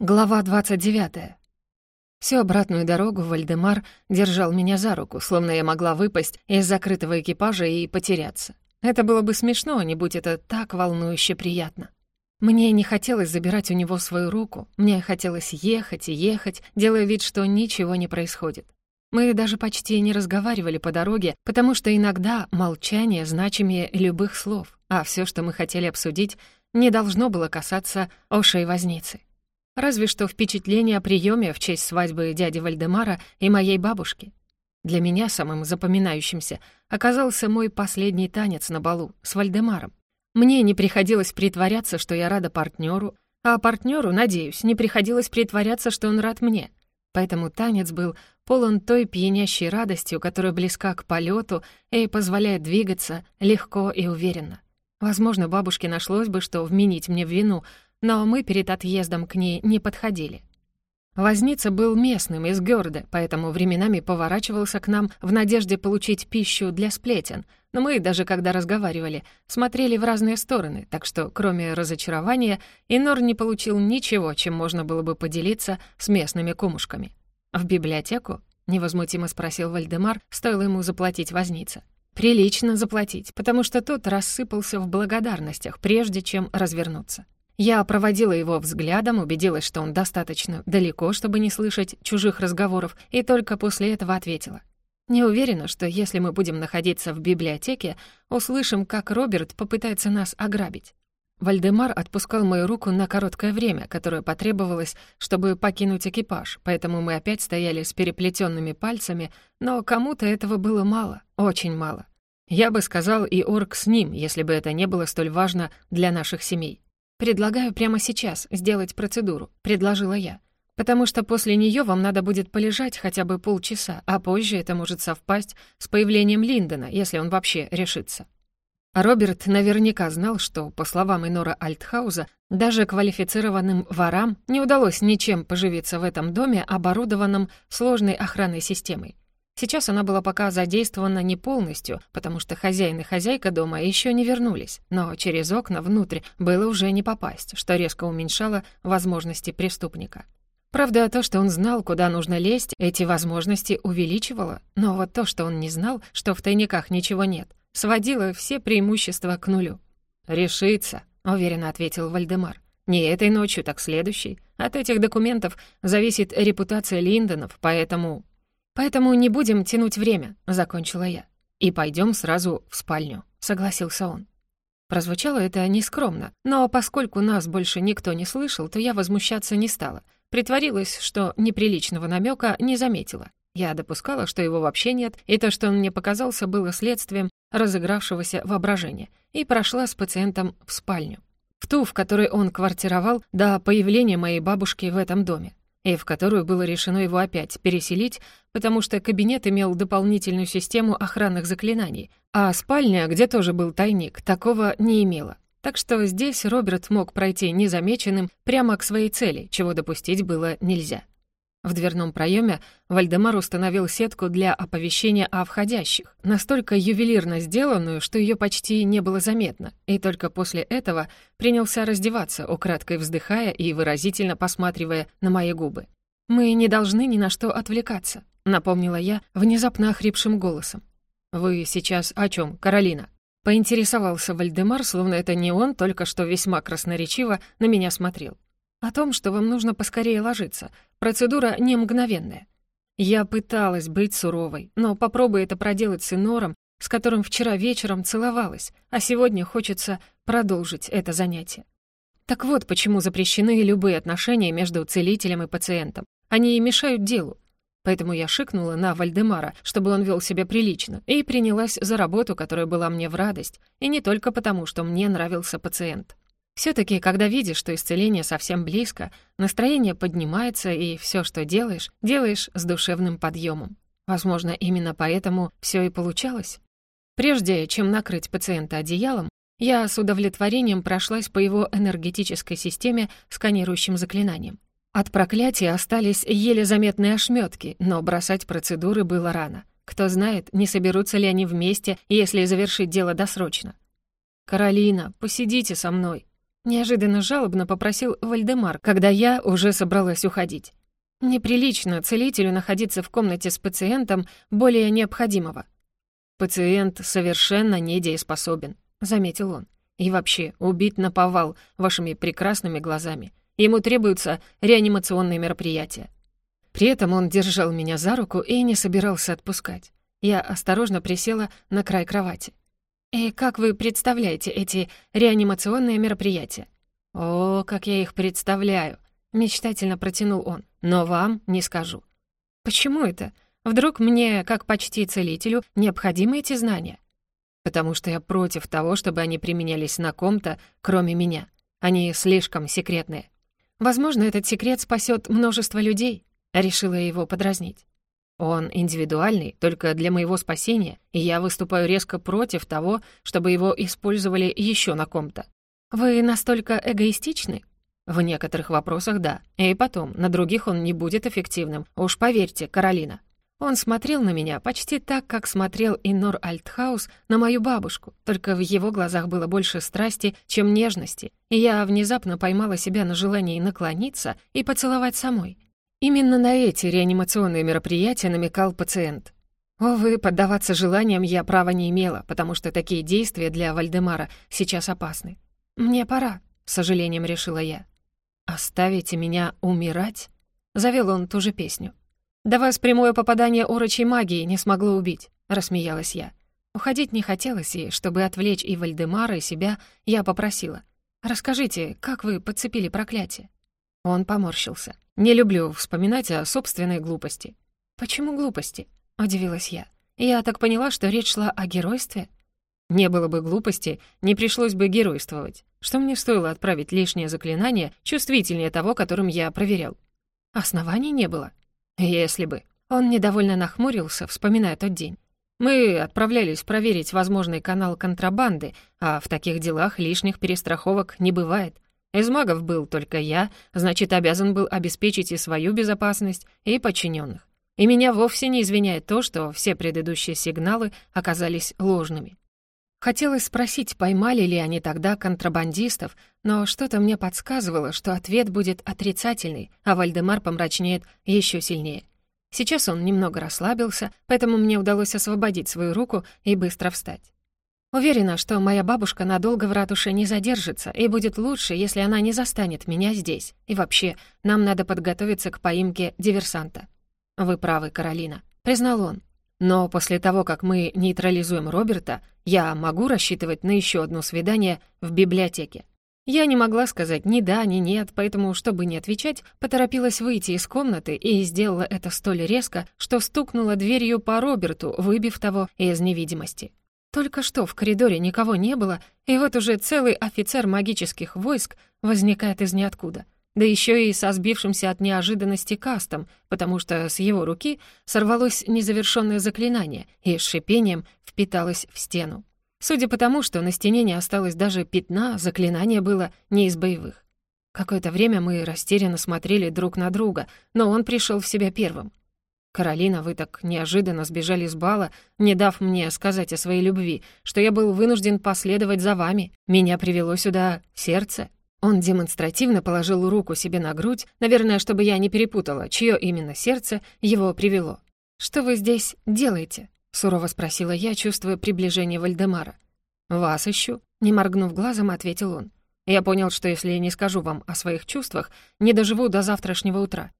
Глава 29. Всю обратную дорогу Вальдемар держал меня за руку, словно я могла выпасть из закрытого экипажа и потеряться. Это было бы смешно, не будь это так волнующе приятно. Мне не хотелось забирать у него свою руку, мне хотелось ехать и ехать, делая вид, что ничего не происходит. Мы даже почти не разговаривали по дороге, потому что иногда молчание значимее любых слов, а все, что мы хотели обсудить, не должно было касаться ушей возницы. Разве что впечатление о приеме в честь свадьбы дяди Вальдемара и моей бабушки. Для меня самым запоминающимся оказался мой последний танец на балу с Вальдемаром. Мне не приходилось притворяться, что я рада партнеру, а партнеру, надеюсь, не приходилось притворяться, что он рад мне. Поэтому танец был полон той пьянящей радостью, которая близка к полету и позволяет двигаться легко и уверенно. Возможно, бабушке нашлось бы, что вменить мне в вину, но мы перед отъездом к ней не подходили. Возница был местным из Гёрда, поэтому временами поворачивался к нам в надежде получить пищу для сплетен, но мы, даже когда разговаривали, смотрели в разные стороны, так что, кроме разочарования, Инор не получил ничего, чем можно было бы поделиться с местными кумушками. «В библиотеку?» — невозмутимо спросил Вальдемар, стоило ему заплатить вознице. «Прилично заплатить, потому что тот рассыпался в благодарностях, прежде чем развернуться». Я проводила его взглядом, убедилась, что он достаточно далеко, чтобы не слышать чужих разговоров, и только после этого ответила. Не уверена, что если мы будем находиться в библиотеке, услышим, как Роберт попытается нас ограбить. Вальдемар отпускал мою руку на короткое время, которое потребовалось, чтобы покинуть экипаж, поэтому мы опять стояли с переплетенными пальцами, но кому-то этого было мало, очень мало. Я бы сказал и орк с ним, если бы это не было столь важно для наших семей. «Предлагаю прямо сейчас сделать процедуру», — предложила я. «Потому что после нее вам надо будет полежать хотя бы полчаса, а позже это может совпасть с появлением Линдона, если он вообще решится». Роберт наверняка знал, что, по словам Инора Альтхауза, даже квалифицированным ворам не удалось ничем поживиться в этом доме, оборудованном сложной охранной системой. Сейчас она была пока задействована не полностью, потому что хозяин и хозяйка дома еще не вернулись, но через окна внутрь было уже не попасть, что резко уменьшало возможности преступника. Правда, то, что он знал, куда нужно лезть, эти возможности увеличивало, но вот то, что он не знал, что в тайниках ничего нет, сводило все преимущества к нулю. «Решится», — уверенно ответил Вальдемар. «Не этой ночью, так следующей. От этих документов зависит репутация Линдонов, поэтому «Поэтому не будем тянуть время», — закончила я. «И пойдем сразу в спальню», — согласился он. Прозвучало это нескромно, но поскольку нас больше никто не слышал, то я возмущаться не стала. Притворилась, что неприличного намека не заметила. Я допускала, что его вообще нет, и то, что он мне показался, было следствием разыгравшегося воображения, и прошла с пациентом в спальню. В ту, в которой он квартировал до появления моей бабушки в этом доме и в которую было решено его опять переселить, потому что кабинет имел дополнительную систему охранных заклинаний, а спальня, где тоже был тайник, такого не имела. Так что здесь Роберт мог пройти незамеченным прямо к своей цели, чего допустить было нельзя. В дверном проеме Вальдемар установил сетку для оповещения о входящих, настолько ювелирно сделанную, что ее почти не было заметно, и только после этого принялся раздеваться, украдкой вздыхая и выразительно посматривая на мои губы. «Мы не должны ни на что отвлекаться», — напомнила я внезапно охрипшим голосом. «Вы сейчас о чем, Каролина?» Поинтересовался Вальдемар, словно это не он только что весьма красноречиво на меня смотрел. О том, что вам нужно поскорее ложиться. Процедура не мгновенная. Я пыталась быть суровой, но попробуй это проделать с Инором, с которым вчера вечером целовалась, а сегодня хочется продолжить это занятие. Так вот, почему запрещены любые отношения между целителем и пациентом. Они и мешают делу. Поэтому я шикнула на Вальдемара, чтобы он вел себя прилично, и принялась за работу, которая была мне в радость, и не только потому, что мне нравился пациент все таки когда видишь, что исцеление совсем близко, настроение поднимается, и все, что делаешь, делаешь с душевным подъемом. Возможно, именно поэтому все и получалось. Прежде чем накрыть пациента одеялом, я с удовлетворением прошлась по его энергетической системе сканирующим заклинанием. От проклятия остались еле заметные ошметки, но бросать процедуры было рано. Кто знает, не соберутся ли они вместе, если завершить дело досрочно. «Каролина, посидите со мной», Неожиданно жалобно попросил Вальдемар, когда я уже собралась уходить. Неприлично целителю находиться в комнате с пациентом более необходимого. «Пациент совершенно недееспособен», — заметил он. «И вообще, убить наповал вашими прекрасными глазами. Ему требуются реанимационные мероприятия». При этом он держал меня за руку и не собирался отпускать. Я осторожно присела на край кровати. «И как вы представляете эти реанимационные мероприятия?» «О, как я их представляю!» — мечтательно протянул он. «Но вам не скажу». «Почему это? Вдруг мне, как почти целителю, необходимы эти знания?» «Потому что я против того, чтобы они применялись на ком-то, кроме меня. Они слишком секретные». «Возможно, этот секрет спасет множество людей», — решила его подразнить. «Он индивидуальный, только для моего спасения, и я выступаю резко против того, чтобы его использовали еще на ком-то». «Вы настолько эгоистичны?» В некоторых вопросах — да. И потом, на других он не будет эффективным. Уж поверьте, Каролина. Он смотрел на меня почти так, как смотрел Иннор Альтхаус на мою бабушку, только в его глазах было больше страсти, чем нежности, и я внезапно поймала себя на желании наклониться и поцеловать самой. Именно на эти реанимационные мероприятия намекал пациент. Увы, поддаваться желаниям я права не имела, потому что такие действия для Вальдемара сейчас опасны. «Мне пора», — с сожалением решила я. «Оставите меня умирать?» — завел он ту же песню. «Да вас прямое попадание орочей магии не смогло убить», — рассмеялась я. Уходить не хотелось, и, чтобы отвлечь и Вальдемара, и себя, я попросила. «Расскажите, как вы подцепили проклятие?» Он поморщился. «Не люблю вспоминать о собственной глупости». «Почему глупости?» — удивилась я. «Я так поняла, что речь шла о геройстве?» Не было бы глупости, не пришлось бы геройствовать. Что мне стоило отправить лишнее заклинание, чувствительнее того, которым я проверял? Оснований не было. Если бы. Он недовольно нахмурился, вспоминая тот день. Мы отправлялись проверить возможный канал контрабанды, а в таких делах лишних перестраховок не бывает. Из магов был только я, значит, обязан был обеспечить и свою безопасность, и подчиненных. И меня вовсе не извиняет то, что все предыдущие сигналы оказались ложными. Хотелось спросить, поймали ли они тогда контрабандистов, но что-то мне подсказывало, что ответ будет отрицательный, а Вальдемар помрачнеет еще сильнее. Сейчас он немного расслабился, поэтому мне удалось освободить свою руку и быстро встать. Уверена, что моя бабушка надолго в ратуше не задержится, и будет лучше, если она не застанет меня здесь. И вообще, нам надо подготовиться к поимке диверсанта. «Вы правы, Каролина», — признал он. Но после того, как мы нейтрализуем Роберта, я могу рассчитывать на еще одно свидание в библиотеке. Я не могла сказать ни да, ни нет, поэтому, чтобы не отвечать, поторопилась выйти из комнаты и сделала это столь резко, что стукнула дверью по Роберту, выбив того из невидимости. Только что в коридоре никого не было, и вот уже целый офицер магических войск возникает из ниоткуда — да еще и со сбившимся от неожиданности кастом, потому что с его руки сорвалось незавершенное заклинание и с шипением впиталось в стену. Судя по тому, что на стене не осталось даже пятна, заклинание было не из боевых. Какое-то время мы растерянно смотрели друг на друга, но он пришел в себя первым. «Каролина, вы так неожиданно сбежали с бала, не дав мне сказать о своей любви, что я был вынужден последовать за вами. Меня привело сюда сердце». Он демонстративно положил руку себе на грудь, наверное, чтобы я не перепутала, чье именно сердце его привело. «Что вы здесь делаете?» — сурово спросила я, чувствуя приближение Вальдемара. «Вас ищу», — не моргнув глазом, ответил он. «Я понял, что если не скажу вам о своих чувствах, не доживу до завтрашнего утра».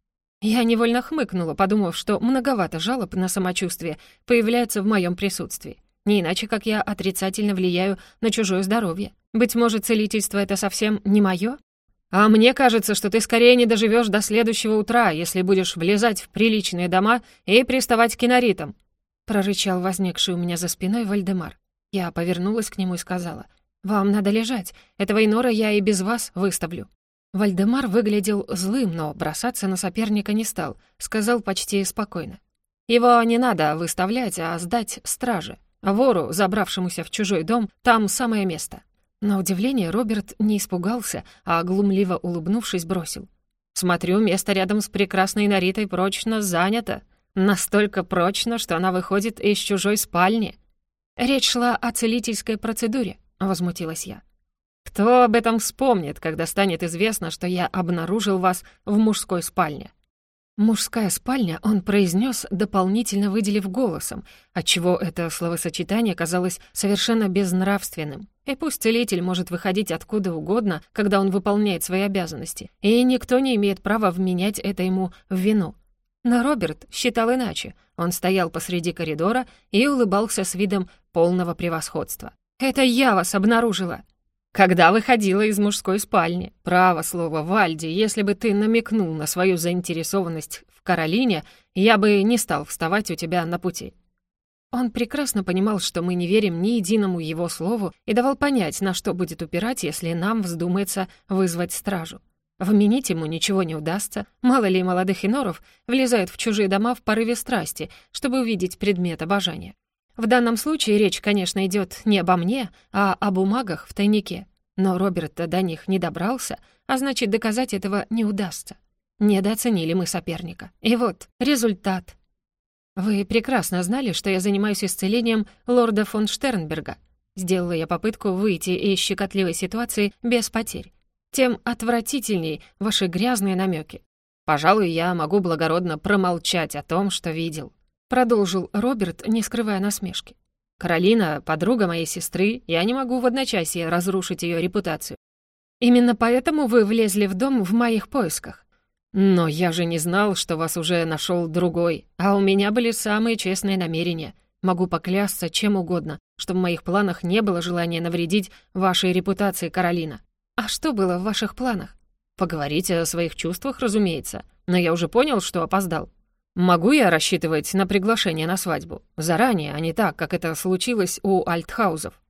Я невольно хмыкнула, подумав, что многовато жалоб на самочувствие появляется в моем присутствии. Не иначе, как я отрицательно влияю на чужое здоровье. Быть может, целительство — это совсем не мое? А мне кажется, что ты скорее не доживешь до следующего утра, если будешь влезать в приличные дома и приставать к киноритам», — прорычал возникший у меня за спиной Вальдемар. Я повернулась к нему и сказала, «Вам надо лежать. Этого инора я и без вас выставлю». Вальдемар выглядел злым, но бросаться на соперника не стал, сказал почти спокойно. «Его не надо выставлять, а сдать страже. Вору, забравшемуся в чужой дом, там самое место». На удивление Роберт не испугался, а глумливо улыбнувшись, бросил. «Смотрю, место рядом с прекрасной Наритой прочно занято. Настолько прочно, что она выходит из чужой спальни». «Речь шла о целительской процедуре», — возмутилась я. Кто об этом вспомнит, когда станет известно, что я обнаружил вас в мужской спальне?» «Мужская спальня» он произнес, дополнительно выделив голосом, отчего это словосочетание казалось совершенно безнравственным. И пусть целитель может выходить откуда угодно, когда он выполняет свои обязанности, и никто не имеет права вменять это ему в вину. Но Роберт считал иначе. Он стоял посреди коридора и улыбался с видом полного превосходства. «Это я вас обнаружила!» Когда выходила из мужской спальни. Право слово, Вальди, если бы ты намекнул на свою заинтересованность в Каролине, я бы не стал вставать у тебя на пути». Он прекрасно понимал, что мы не верим ни единому его слову и давал понять, на что будет упирать, если нам вздумается вызвать стражу. Вменить ему ничего не удастся, мало ли молодых иноров влезают в чужие дома в порыве страсти, чтобы увидеть предмет обожания. В данном случае речь, конечно, идет не обо мне, а о бумагах в тайнике. Но Роберт до них не добрался, а значит, доказать этого не удастся. Недооценили мы соперника. И вот результат. Вы прекрасно знали, что я занимаюсь исцелением лорда фон Штернберга. Сделала я попытку выйти из щекотливой ситуации без потерь. Тем отвратительней ваши грязные намеки. Пожалуй, я могу благородно промолчать о том, что видел. Продолжил Роберт, не скрывая насмешки. «Каролина — подруга моей сестры, я не могу в одночасье разрушить ее репутацию. Именно поэтому вы влезли в дом в моих поисках. Но я же не знал, что вас уже нашел другой, а у меня были самые честные намерения. Могу поклясться чем угодно, что в моих планах не было желания навредить вашей репутации, Каролина. А что было в ваших планах? Поговорить о своих чувствах, разумеется, но я уже понял, что опоздал. Могу я рассчитывать на приглашение на свадьбу? Заранее, а не так, как это случилось у Альтхаузов.